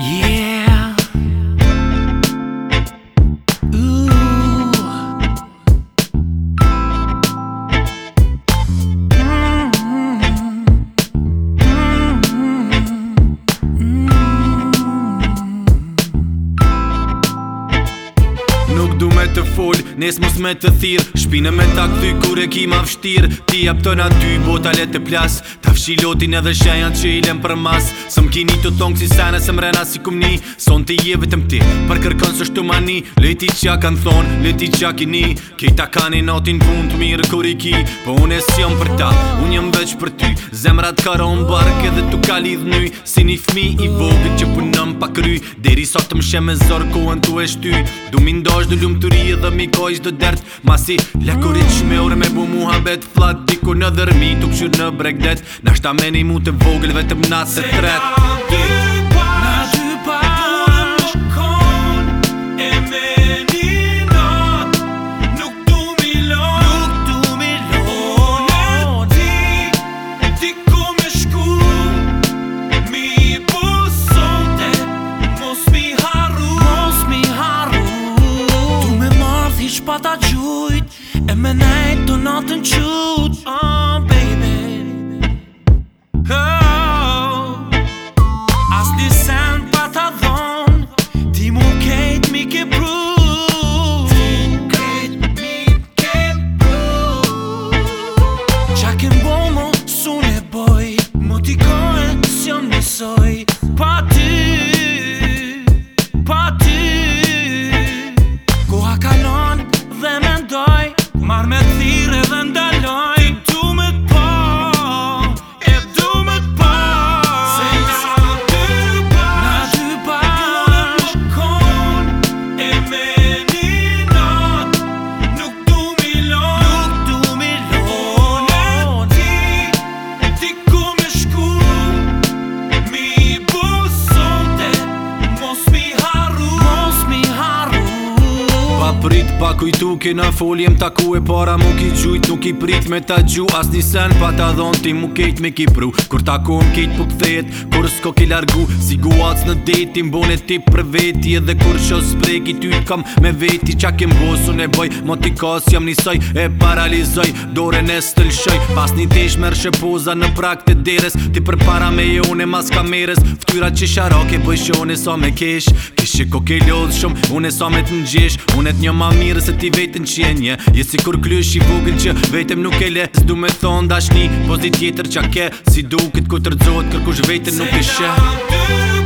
Yeah. të full Nes mos me të thirë Shpinë me ta këthy kur e ki ma vështir Ti jap të na dy ta letë të plas Ta fshi lotin edhe shenjat që i lem për mas Së më kini të tongë si sene se mrena si kum ni të je vetëm ti Për kërkën së shtu mani Leti qa kanë thonë, leti qa kini Kejta kanë i notin pun të mirë kur i ki Po unë e si jam për ta, unë jam veç për ty Zemrat karon barkë edhe tu ka lidh nëj Si një fmi i vogë që punëm pa kry Deri sot të më shemë zorë kohën tu e Du mi ndosh lumë të ri i dhe mi kojsh do dë Masi lakurit shme ure me bu muha bet Flat diku në dërmi tuk shu në bregdet Nashta meni mu të vogël vetëm nasë se tret kujt E me nejtë të natën qut Oh baby Oh As një sen pa të dhon Ti mu kejt mi ke pru Ti mu kejt mi ke pru Qa ke mbomo mu su boj Mu ti kojnë si on nësoj Pa ty, Pa ty Pa kujtu ke në foljem taku e para mu ki gjujt Nuk i prit me ta gju as një sen pa ta dhon ti mu kejt me ki pru Kur taku më kejt pu po kthet, kur s'ko ke largu Si guac në deti mbone ti për veti Edhe kur sho spreki ty kam me veti Qa kem bosu ne boj, mo ti kas jam nisoj E paralizoj, dore në stëlshoj Pas një tesh mërë shë poza në prak të deres Ti për para me e mas kameres Ftyra që sharake bëjshone sa so me kesh Kishë ko ke lodhë shumë, une sa so me të njësh Unet një mami mirë se ti vetën që e nje Je si kur klysh i vogël që vetëm nuk e le S'du me thonë dashni, po tjetër që a ke Si duket ku të rëzot, kërkush vetën nuk e shë Se da